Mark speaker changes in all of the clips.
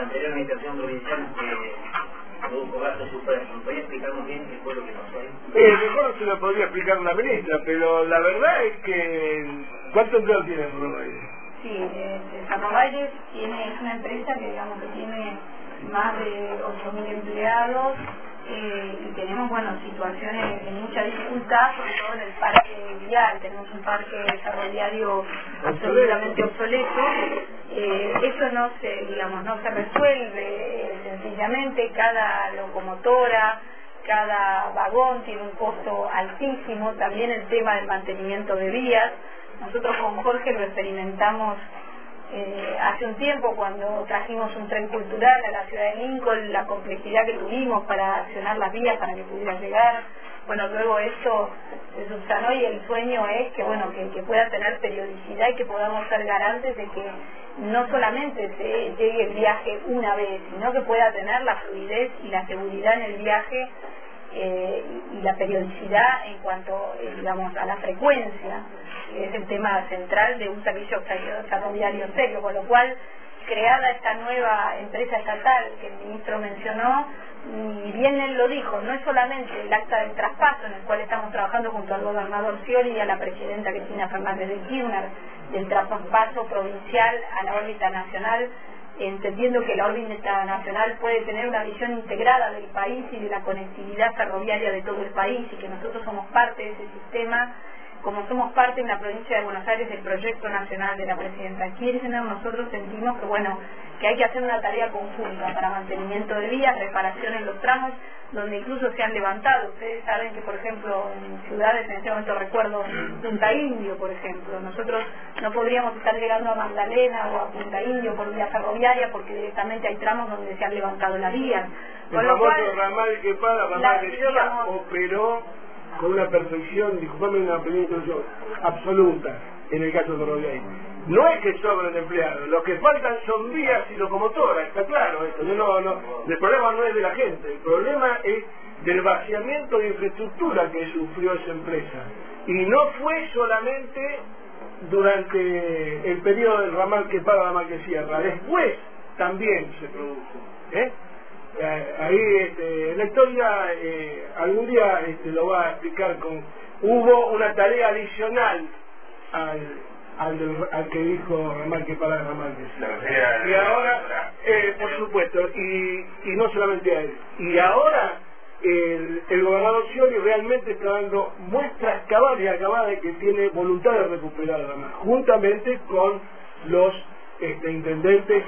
Speaker 1: la anterior administración provincial que produjo gastos superfluos. ¿Podría explicarnos bien qué fue lo que pasó ahí?
Speaker 2: Eh, mejor se lo podría explicar la ministra, pero la verdad es que... ¿Cuánto empleo tiene Renovaires?
Speaker 3: Sí, eh, Valle tiene, es una empresa que digamos que tiene más de 8.000 empleados eh, y tenemos bueno situaciones de mucha dificultad, sobre todo en el parque vial, tenemos un parque ferroviario absolutamente obsoleto. Eh, eso no se, digamos, no se resuelve sencillamente, cada locomotora, cada vagón tiene un costo altísimo, también el tema del mantenimiento de vías. Nosotros con Jorge lo experimentamos eh, hace un tiempo cuando trajimos un tren cultural a la ciudad de Lincoln, la complejidad que tuvimos para accionar las vías para que pudiera llegar. Bueno, luego esto se subsanó y el sueño es que, bueno, que, pueda tener periodicidad y que podamos ser garantes de que no solamente se llegue el viaje una vez, sino que pueda tener la fluidez y la seguridad en el viaje eh, y la periodicidad en cuanto, eh, digamos, a la frecuencia es el tema central de un servicio ferroviario serio, con lo cual creada esta nueva empresa estatal que el ministro mencionó, y bien él lo dijo, no es solamente el acta del traspaso en el cual estamos trabajando junto al gobernador Scioli y a la presidenta Cristina Fernández de Kirchner, del traspaso provincial a la órbita nacional, entendiendo que la órbita nacional puede tener una visión integrada del país y de la conectividad ferroviaria de todo el país y que nosotros somos parte de ese sistema como somos parte en la provincia de Buenos Aires del proyecto nacional de la presidenta Kirchner, nosotros sentimos que bueno que hay que hacer una tarea conjunta para mantenimiento de vías, reparación en los tramos, donde incluso se han levantado. Ustedes saben que, por ejemplo, en ciudades, en este momento recuerdo Punta Indio, por ejemplo, nosotros no podríamos estar llegando a Magdalena o a Punta Indio por vía ferroviaria porque directamente hay tramos donde se han levantado las vías.
Speaker 2: Con el famoso ramal que para, ramal que lleva, operó con una perfección, disculpame una pequeña absoluta en el caso de Ferroviario. No es que sobren empleados, lo que faltan son vías y locomotoras, está claro esto. no, no, el problema no es de la gente, el problema es del vaciamiento de infraestructura que sufrió esa empresa. Y no fue solamente durante el periodo del ramal que paga la mal que cierra, después también se produjo. ¿eh? Eh, ahí este, la historia eh, algún día este, lo va a explicar con hubo una tarea adicional al, al, que dijo Ramal que para Ramal que y ahora eh, por supuesto y, y no solamente a él y ahora el, el gobernador Scioli realmente está dando muestras cabales y acabadas de que tiene voluntad de recuperar Ramal juntamente con los este, intendentes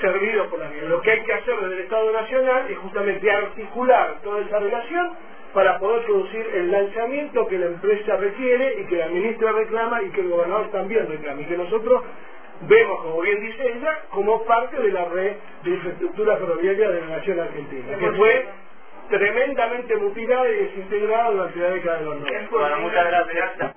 Speaker 2: servido por la vida. Lo que hay que hacer desde el Estado Nacional es justamente articular toda esa relación para poder producir el lanzamiento que la empresa requiere y que la ministra reclama y que el gobernador también reclama y que nosotros vemos, como bien dice ella, como parte de la red de infraestructura ferroviaria de la nación argentina, que fue tremendamente mutilada y desintegrada durante la década de los 90.
Speaker 1: muchas gracias.